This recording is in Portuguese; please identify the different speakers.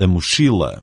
Speaker 1: a mochila.